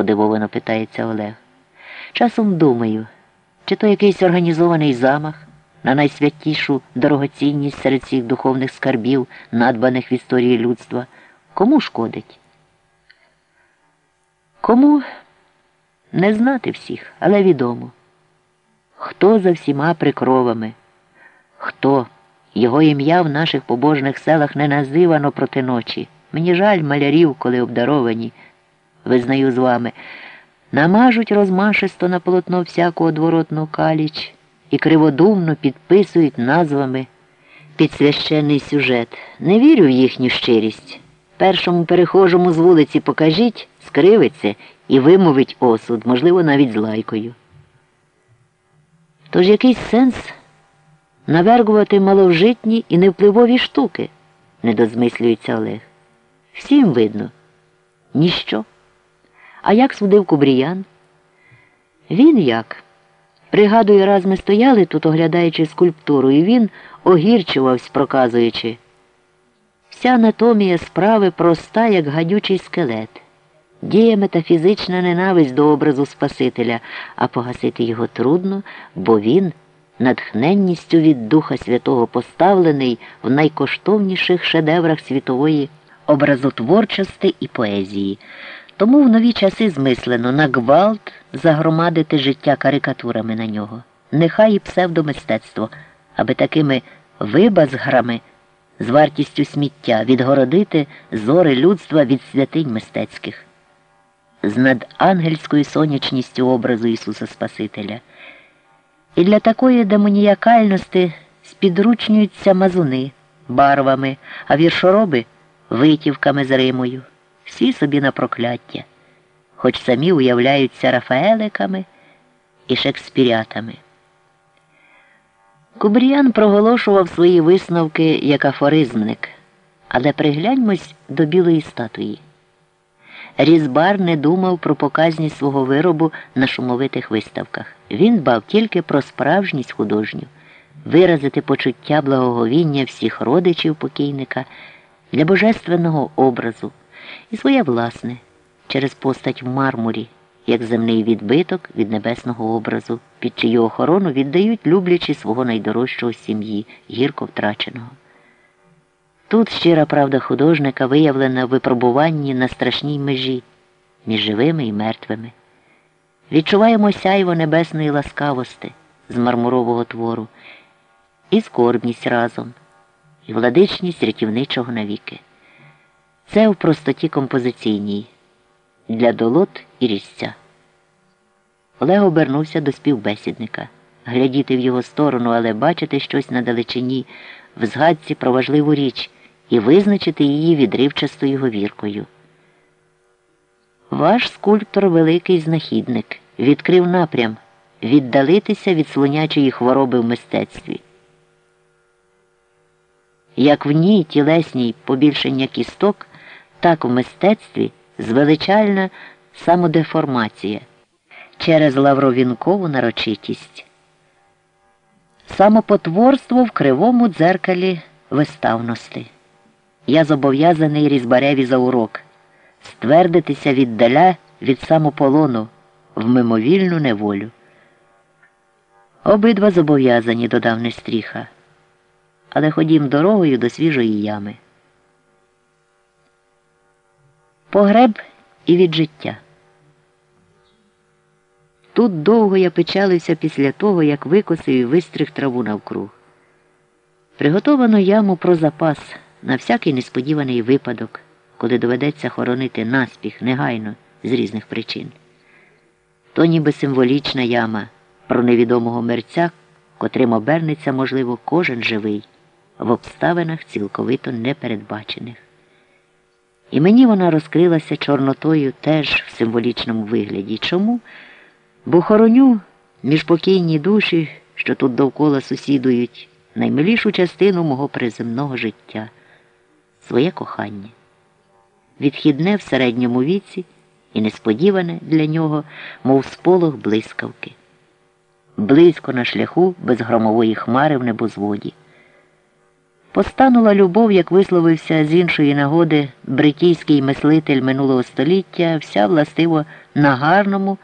подивовано питається Олег. Часом думаю, чи то якийсь організований замах на найсвятішу дорогоцінність серед всіх духовних скарбів, надбаних в історії людства, кому шкодить? Кому не знати всіх, але відомо. Хто за всіма прикровами, хто його ім'я в наших побожних селах не називано проти ночі. Мені жаль малярів, коли обдаровані, визнаю з вами, намажуть розмашисто на полотно всяку одворотну каліч і криводумно підписують назвами під священний сюжет. Не вірю в їхню щирість. Першому перехожому з вулиці покажіть, скривиться і вимовить осуд, можливо, навіть з лайкою. Тож якийсь сенс навергувати маловжитні і невпливові штуки, не дозмислюється Олег. Всім видно. Ніщо. А як судив Кубріян? Він як? Пригадую, раз ми стояли тут, оглядаючи скульптуру, і він огірчувався, проказуючи. Вся анатомія справи проста, як гадючий скелет. Діє метафізична ненависть до образу Спасителя, а погасити його трудно, бо він натхненністю від Духа Святого поставлений в найкоштовніших шедеврах світової образотворчості і поезії. Тому в нові часи змислено на гвалт загромадити життя карикатурами на нього. Нехай і псевдомистецтво, аби такими вибазграми з вартістю сміття відгородити зори людства від святинь мистецьких, з надангельською сонячністю образу Ісуса Спасителя. І для такої демоніякальності спідручнюються мазуни барвами, а віршороби витівками з Римою, всі собі на прокляття, хоч самі уявляються рафаеликами і шекспірятами. Кубріян проголошував свої висновки як афоризмник, але пригляньмось до білої статуї. Різбар не думав про показність свого виробу на шумовитих виставках. Він дбав тільки про справжність художню, виразити почуття благоговіння всіх родичів покійника для божественного образу і своє власне через постать в мармурі, як земний відбиток від небесного образу, під чию охорону віддають люблячи свого найдорожчого сім'ї, гірко втраченого. Тут щира правда художника виявлена в випробуванні на страшній межі між живими і мертвими. Відчуваємо сяйво небесної ласкавости з мармурового твору, і скорбність разом, і владичність рятівничого навіки. Це в простоті композиційній для долот і різця. Олег обернувся до співбесідника, глядіти в його сторону, але бачити щось на далечині, в згадці про важливу річ і визначити її відривчастою говіркою. Ваш скульптор великий знахідник, відкрив напрям віддалитися від слонячої хвороби в мистецтві. Як в ній тілесній побільшення кісток, так в мистецтві звеличальна самодеформація через лавровінкову нарочитість. Самопотворство в кривому дзеркалі виставності. Я зобов'язаний різбареві за урок ствердитися віддаля від самополону в мимовільну неволю. Обидва зобов'язані, додав Нестріха. Але ходім дорогою до свіжої ями. Погреб і від життя. Тут довго я печалився після того, як викосив і вистриг траву навкруг. Приготовано яму про запас на всякий несподіваний випадок, коли доведеться хоронити наспіх негайно з різних причин. То ніби символічна яма про невідомого мерця, котрим обернеться, можливо, кожен живий в обставинах цілковито непередбачених. І мені вона розкрилася чорнотою теж в символічному вигляді. Чому? Бо хороню міжпокійні душі, що тут довкола сусідують, наймилішу частину мого приземного життя, своє кохання. Відхідне в середньому віці і несподіване для нього, мов сполох блискавки. Близько на шляху без громової хмари в небозводі. Постанула любов, як висловився з іншої нагоди бритійський мислитель минулого століття, вся властиво на гарному